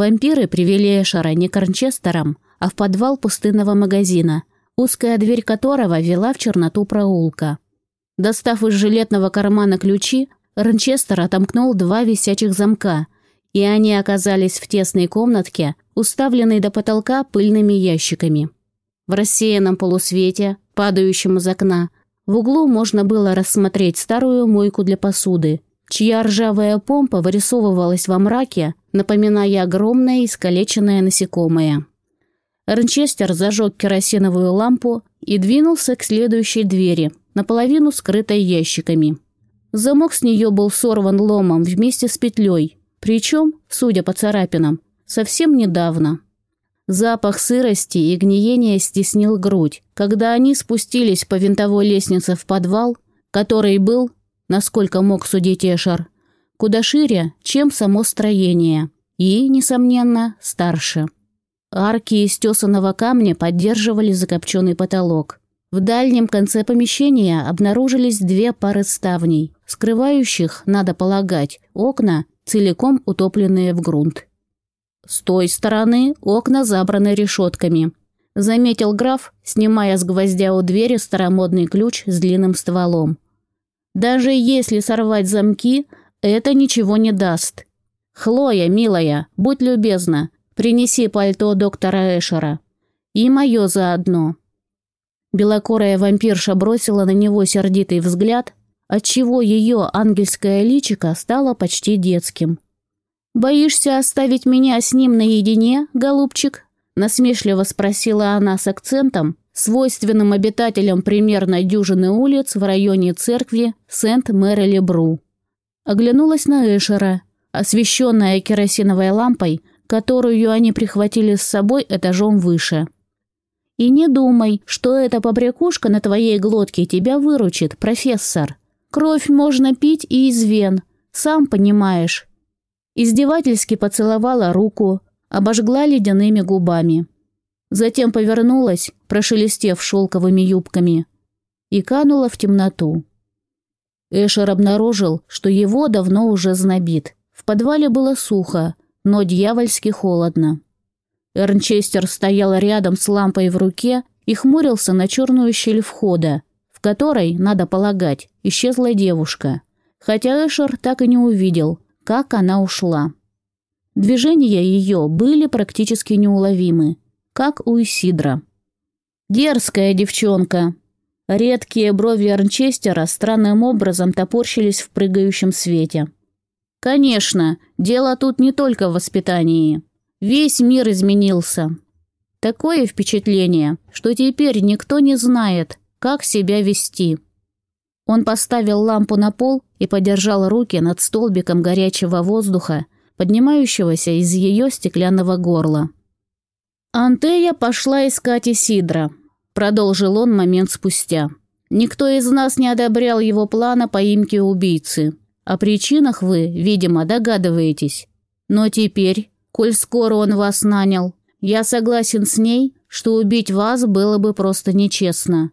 Вампиры привели Эшера не к Арнчестерам, а в подвал пустынного магазина, узкая дверь которого вела в черноту проулка. Достав из жилетного кармана ключи, Ранчестер отомкнул два висячих замка, и они оказались в тесной комнатке, уставленной до потолка пыльными ящиками. В рассеянном полусвете, падающем из окна, в углу можно было рассмотреть старую мойку для посуды, чья ржавая помпа вырисовывалась во мраке, напоминая огромное искалеченное насекомое. Ранчестер зажег керосиновую лампу и двинулся к следующей двери, наполовину скрытой ящиками. Замок с нее был сорван ломом вместе с петлей, причем, судя по царапинам, совсем недавно. Запах сырости и гниения стеснил грудь, когда они спустились по винтовой лестнице в подвал, который был, насколько мог судить Эшар, куда шире, чем само строение, и, несомненно, старше. Арки из тесаного камня поддерживали закопченный потолок. В дальнем конце помещения обнаружились две пары ставней, скрывающих, надо полагать, окна, целиком утопленные в грунт. С той стороны окна забраны решетками. Заметил граф, снимая с гвоздя у двери старомодный ключ с длинным стволом. Даже если сорвать замки, это ничего не даст. «Хлоя, милая, будь любезна, принеси пальто доктора Эшера. И мое заодно». Белокорая вампирша бросила на него сердитый взгляд, отчего ее ангельское личико стало почти детским. «Боишься оставить меня с ним наедине, голубчик?» насмешливо спросила она с акцентом, свойственным обитателям примерно дюжины улиц в районе церкви Сент-Мэри-Лебру. Оглянулась на Эшера, освещенная керосиновой лампой, которую они прихватили с собой этажом выше – и не думай, что эта побрякушка на твоей глотке тебя выручит, профессор. Кровь можно пить и из вен, сам понимаешь». Издевательски поцеловала руку, обожгла ледяными губами. Затем повернулась, прошелестев шелковыми юбками, и канула в темноту. Эшер обнаружил, что его давно уже знобит. В подвале было сухо, но дьявольски холодно. Эрнчестер стоял рядом с лампой в руке и хмурился на черную щель входа, в которой, надо полагать, исчезла девушка, хотя Эшер так и не увидел, как она ушла. Движения ее были практически неуловимы, как у Исидра. «Дерзкая девчонка!» Редкие брови Арнчестера странным образом топорщились в прыгающем свете. «Конечно, дело тут не только в воспитании. Весь мир изменился. Такое впечатление, что теперь никто не знает, как себя вести. Он поставил лампу на пол и подержал руки над столбиком горячего воздуха, поднимающегося из ее стеклянного горла. «Антея пошла искать Исидра», — продолжил он момент спустя. «Никто из нас не одобрял его плана поимки убийцы. О причинах вы, видимо, догадываетесь. Но теперь коль скоро он вас нанял. Я согласен с ней, что убить вас было бы просто нечестно.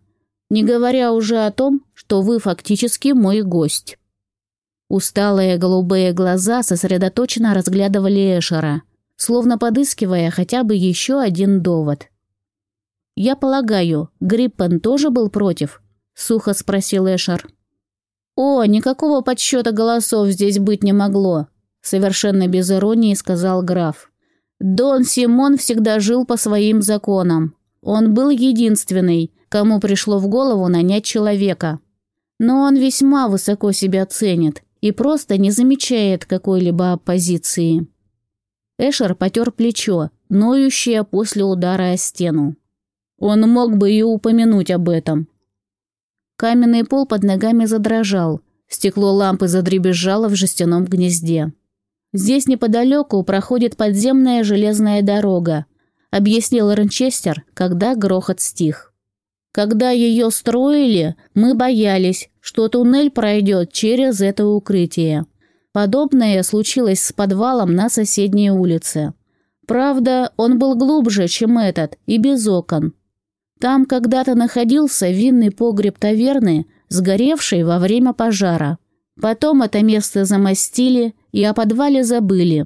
Не говоря уже о том, что вы фактически мой гость». Усталые голубые глаза сосредоточенно разглядывали Эшера, словно подыскивая хотя бы еще один довод. «Я полагаю, Гриппен тоже был против?» — сухо спросил Эшер. «О, никакого подсчета голосов здесь быть не могло совершенно без иронии сказал граф. Дон Симон всегда жил по своим законам. Он был единственный, кому пришло в голову нанять человека. Но он весьма высоко себя ценит и просто не замечает какой-либо оппозиции. Эшер потер плечо, ноющее после удара о стену. Он мог бы и упомянуть об этом. Каменный пол под ногами задрожал, стекло лампы задребезжало в жестяном гнезде. Здесь неподалеку проходит подземная железная дорога», — объяснил Ранчестер, когда грохот стих. «Когда ее строили, мы боялись, что туннель пройдет через это укрытие. Подобное случилось с подвалом на соседней улице. Правда, он был глубже, чем этот, и без окон. Там когда-то находился винный погреб таверны, сгоревший во время пожара. Потом это место замостили и о подвале забыли.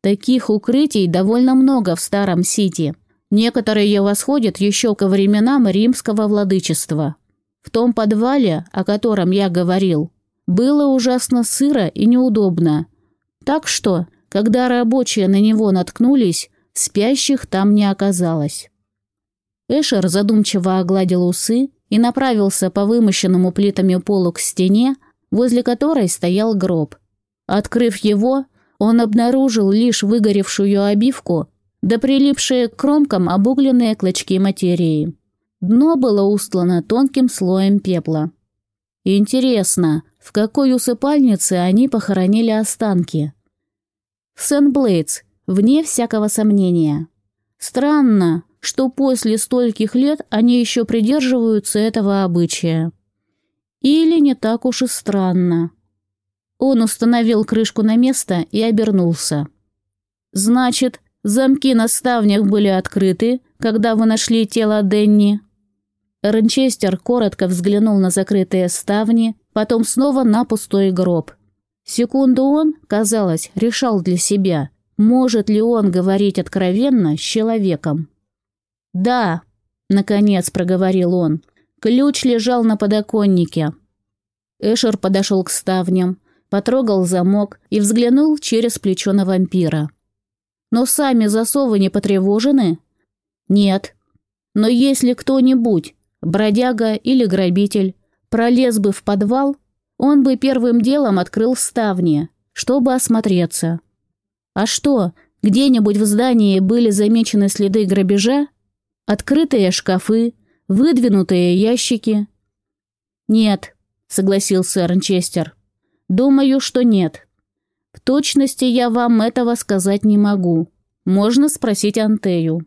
Таких укрытий довольно много в Старом Сити. Некоторые восходят еще ко временам римского владычества. В том подвале, о котором я говорил, было ужасно сыро и неудобно. Так что, когда рабочие на него наткнулись, спящих там не оказалось. Эшер задумчиво огладил усы и направился по вымощенному плитами полу к стене, возле которой стоял гроб. Открыв его, он обнаружил лишь выгоревшую обивку да прилипшие к кромкам обугленные клочки материи. Дно было устлано тонким слоем пепла. Интересно, в какой усыпальнице они похоронили останки? В Сент-Блейдс, вне всякого сомнения. Странно, что после стольких лет они еще придерживаются этого обычая. Или не так уж и странно. Он установил крышку на место и обернулся. «Значит, замки на ставнях были открыты, когда вы нашли тело Денни?» Ранчестер коротко взглянул на закрытые ставни, потом снова на пустой гроб. Секунду он, казалось, решал для себя, может ли он говорить откровенно с человеком. «Да», — наконец проговорил он, — ключ лежал на подоконнике. Эшер подошел к ставням, потрогал замок и взглянул через плечо на вампира. «Но сами засовы не потревожены?» «Нет. Но если кто-нибудь, бродяга или грабитель, пролез бы в подвал, он бы первым делом открыл ставни, чтобы осмотреться. А что, где-нибудь в здании были замечены следы грабежа? Открытые шкафы, выдвинутые ящики? Нет, согласился Ранчестер. Думаю, что нет. В точности я вам этого сказать не могу. Можно спросить Антею.